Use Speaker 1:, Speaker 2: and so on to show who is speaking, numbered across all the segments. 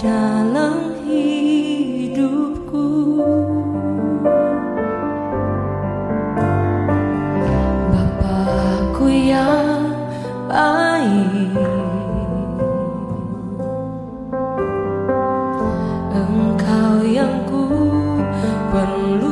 Speaker 1: dalam hidupku. Bapakku yang baik. Engkau yang ku perlu.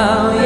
Speaker 1: now.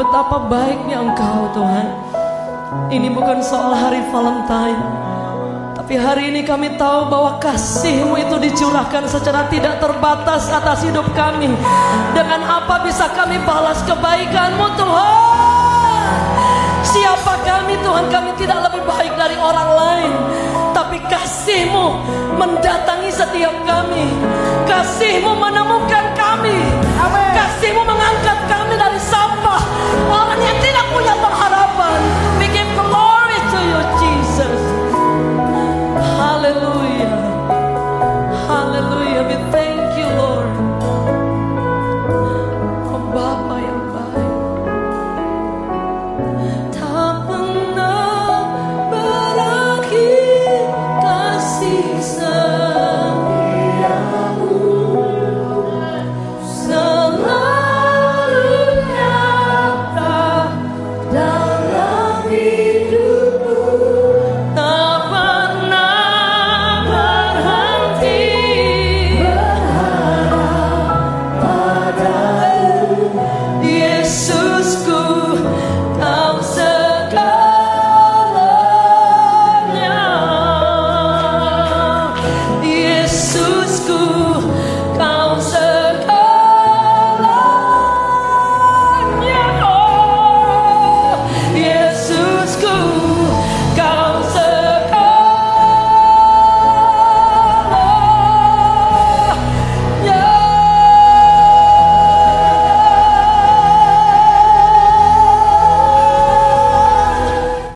Speaker 1: Betapa baiknya Engkau Tuhan. Ini bukan soal hari Valentine. Tapi hari ini kami tahu bahwa kasihmu itu dicurahkan secara tidak terbatas atas hidup kami. Dengan apa bisa kami balas kebaikanmu Tuhan? Siapa kami Tuhan? Kami tidak lebih baik dari orang lain. Tapi kasihmu mendatangi setiap kami. Kasihmu menemukan kami. Kasihmu mengangkat kami everything.